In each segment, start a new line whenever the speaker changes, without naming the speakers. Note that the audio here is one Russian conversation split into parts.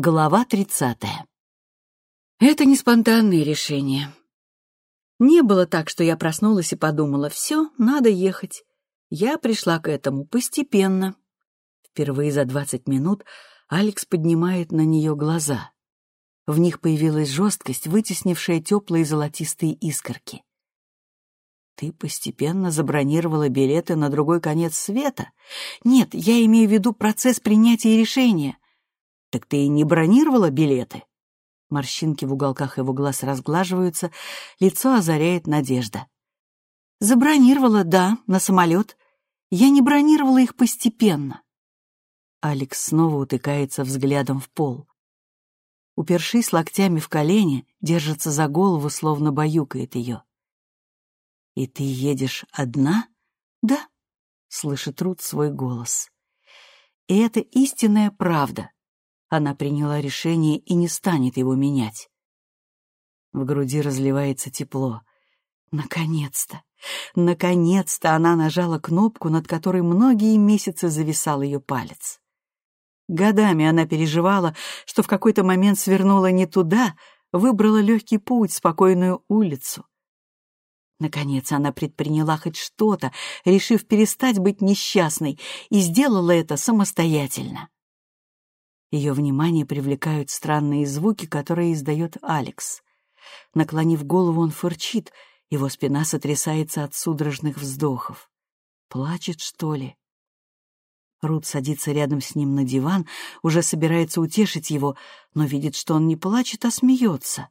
Глава тридцатая. Это не спонтанное решение. Не было так, что я проснулась и подумала, все, надо ехать. Я пришла к этому постепенно. Впервые за двадцать минут Алекс поднимает на нее глаза. В них появилась жесткость, вытеснившая теплые золотистые искорки. Ты постепенно забронировала билеты на другой конец света? Нет, я имею в виду процесс принятия решения. Так ты и не бронировала билеты? Морщинки в уголках его глаз разглаживаются, лицо озаряет надежда. Забронировала, да, на самолет. Я не бронировала их постепенно. Алекс снова утыкается взглядом в пол. Упершись локтями в колени, держится за голову, словно баюкает ее. «И ты едешь одна?» «Да», — слышит Рут свой голос. И это истинная правда. Она приняла решение и не станет его менять. В груди разливается тепло. Наконец-то! Наконец-то она нажала кнопку, над которой многие месяцы зависал ее палец. Годами она переживала, что в какой-то момент свернула не туда, выбрала легкий путь, спокойную улицу. Наконец она предприняла хоть что-то, решив перестать быть несчастной, и сделала это самостоятельно. Ее внимание привлекают странные звуки, которые издает Алекс. Наклонив голову, он фырчит, его спина сотрясается от судорожных вздохов. Плачет, что ли? Рут садится рядом с ним на диван, уже собирается утешить его, но видит, что он не плачет, а смеется.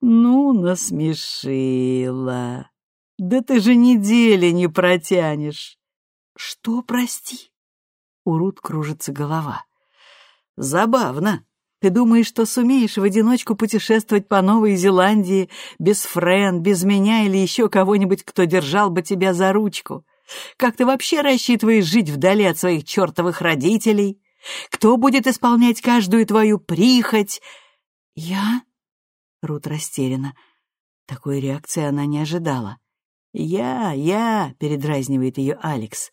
«Ну, насмешила! Да ты же недели не протянешь!» «Что, прости?» У Рут кружится голова. Забавно. Ты думаешь, что сумеешь в одиночку путешествовать по Новой Зеландии без Френ, без меня или еще кого-нибудь, кто держал бы тебя за ручку? Как ты вообще рассчитываешь жить вдали от своих чертовых родителей? Кто будет исполнять каждую твою прихоть? Я? Рут растеряна. Такой реакции она не ожидала. «Я, я», — передразнивает ее Алекс.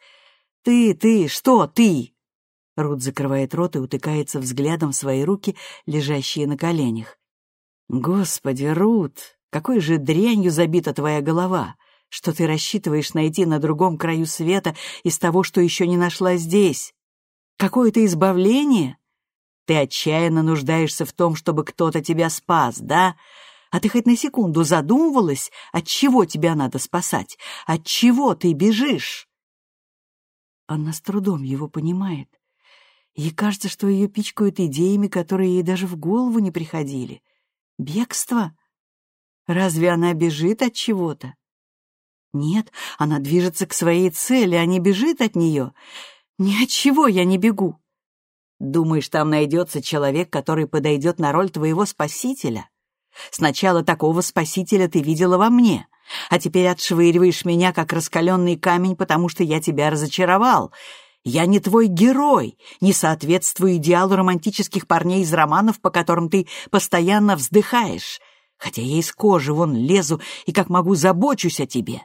«Ты, ты, что ты?» Рут закрывает рот и утыкается взглядом в свои руки, лежащие на коленях. «Господи, Рут, какой же дрянью забита твоя голова, что ты рассчитываешь найти на другом краю света из того, что еще не нашла здесь? Какое-то избавление? Ты отчаянно нуждаешься в том, чтобы кто-то тебя спас, да? А ты хоть на секунду задумывалась, от чего тебя надо спасать? От чего ты бежишь?» Она с трудом его понимает. Ей кажется, что ее пичкают идеями, которые ей даже в голову не приходили. Бегство? Разве она бежит от чего-то? Нет, она движется к своей цели, а не бежит от нее. Ни от чего я не бегу. Думаешь, там найдется человек, который подойдет на роль твоего спасителя? Сначала такого спасителя ты видела во мне, а теперь отшвыриваешь меня, как раскаленный камень, потому что я тебя разочаровал. Я не твой герой, не соответствую идеалу романтических парней из романов, по которым ты постоянно вздыхаешь, хотя я из кожи вон лезу и как могу забочусь о тебе».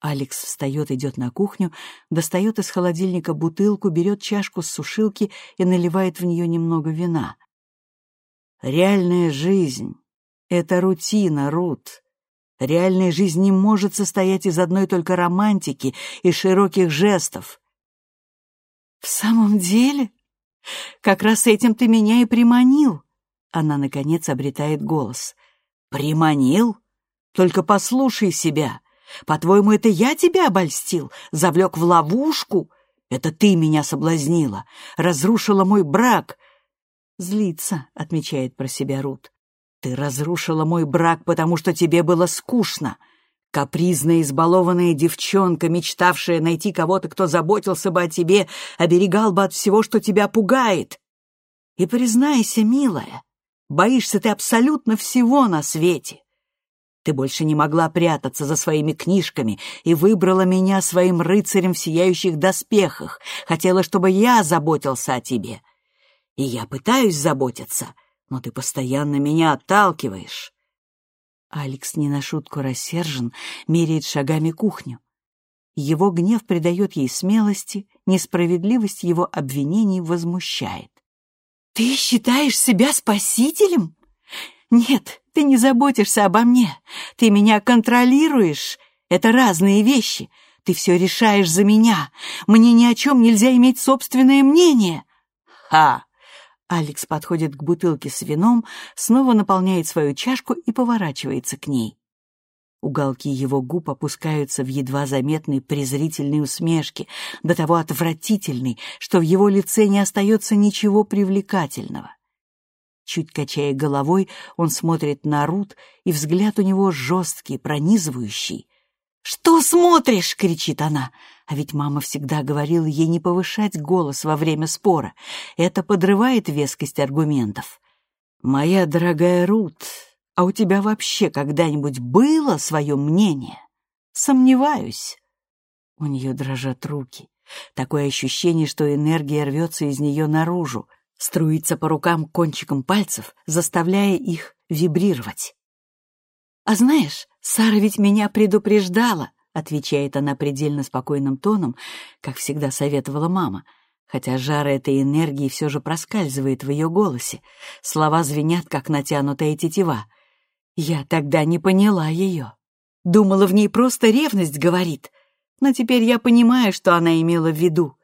Алекс встает, идет на кухню, достает из холодильника бутылку, берет чашку с сушилки и наливает в нее немного вина. «Реальная жизнь — это рутина, Рут. Реальная жизнь не может состоять из одной только романтики и широких жестов. «В самом деле? Как раз этим ты меня и приманил!» Она, наконец, обретает голос. «Приманил? Только послушай себя. По-твоему, это я тебя обольстил, завлек в ловушку? Это ты меня соблазнила, разрушила мой брак!» «Злится», — отмечает про себя Рут. «Ты разрушила мой брак, потому что тебе было скучно. Капризная, избалованная девчонка, мечтавшая найти кого-то, кто заботился бы о тебе, оберегал бы от всего, что тебя пугает. И признайся, милая, боишься ты абсолютно всего на свете. Ты больше не могла прятаться за своими книжками и выбрала меня своим рыцарем в сияющих доспехах, хотела, чтобы я заботился о тебе. И я пытаюсь заботиться, но ты постоянно меня отталкиваешь. Алекс не на шутку рассержен, меряет шагами кухню. Его гнев придает ей смелости, несправедливость его обвинений возмущает. «Ты считаешь себя спасителем? Нет, ты не заботишься обо мне. Ты меня контролируешь. Это разные вещи. Ты все решаешь за меня. Мне ни о чем нельзя иметь собственное мнение». «Ха!» Алекс подходит к бутылке с вином, снова наполняет свою чашку и поворачивается к ней. Уголки его губ опускаются в едва заметной презрительной усмешке, до того отвратительной, что в его лице не остается ничего привлекательного. Чуть качая головой, он смотрит на Рут, и взгляд у него жесткий, пронизывающий. «Что смотришь?» — кричит она. А ведь мама всегда говорила ей не повышать голос во время спора. Это подрывает вескость аргументов. «Моя дорогая Рут, а у тебя вообще когда-нибудь было свое мнение? Сомневаюсь. У нее дрожат руки. Такое ощущение, что энергия рвется из нее наружу, струится по рукам кончиком пальцев, заставляя их вибрировать. «А знаешь, Сара ведь меня предупреждала», — отвечает она предельно спокойным тоном, как всегда советовала мама — хотя жар этой энергии все же проскальзывает в ее голосе. Слова звенят, как натянутая тетива. Я тогда не поняла ее. Думала, в ней просто ревность говорит. Но теперь я понимаю, что она имела в виду.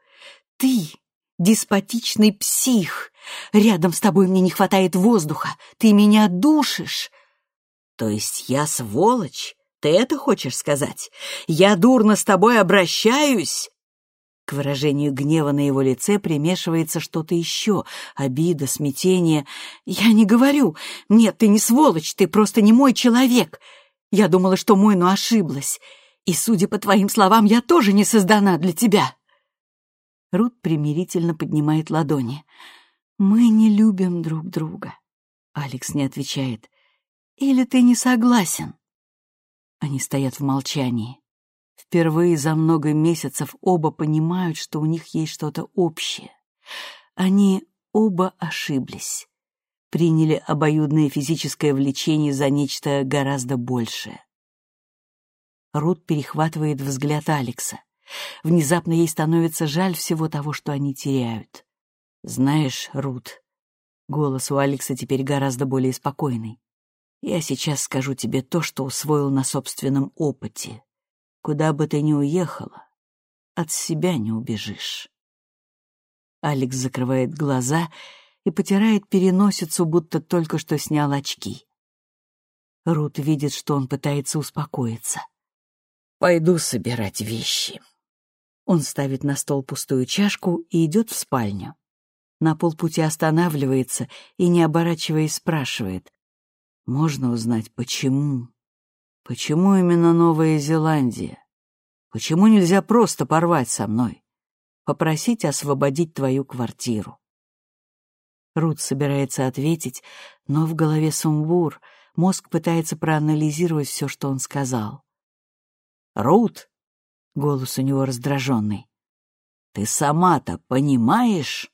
Ты — деспотичный псих. Рядом с тобой мне не хватает воздуха. Ты меня душишь. То есть я сволочь? Ты это хочешь сказать? Я дурно с тобой обращаюсь? К выражению гнева на его лице примешивается что-то еще, обида, смятение. «Я не говорю. Нет, ты не сволочь, ты просто не мой человек. Я думала, что мой, но ошиблась. И, судя по твоим словам, я тоже не создана для тебя». Рут примирительно поднимает ладони. «Мы не любим друг друга», — Алекс не отвечает. «Или ты не согласен?» Они стоят в молчании. Впервые за много месяцев оба понимают, что у них есть что-то общее. Они оба ошиблись. Приняли обоюдное физическое влечение за нечто гораздо большее. Рут перехватывает взгляд Алекса. Внезапно ей становится жаль всего того, что они теряют. «Знаешь, Рут...» Голос у Алекса теперь гораздо более спокойный. «Я сейчас скажу тебе то, что усвоил на собственном опыте. Куда бы ты ни уехала, от себя не убежишь. Алекс закрывает глаза и потирает переносицу, будто только что снял очки. Рут видит, что он пытается успокоиться. «Пойду собирать вещи». Он ставит на стол пустую чашку и идет в спальню. На полпути останавливается и, не оборачиваясь, спрашивает. «Можно узнать, почему?» Почему именно Новая Зеландия? Почему нельзя просто порвать со мной? Попросить освободить твою квартиру. Рут собирается ответить, но в голове сумбур. Мозг пытается проанализировать все, что он сказал. «Рут!» — голос у него раздраженный. «Ты сама-то понимаешь?»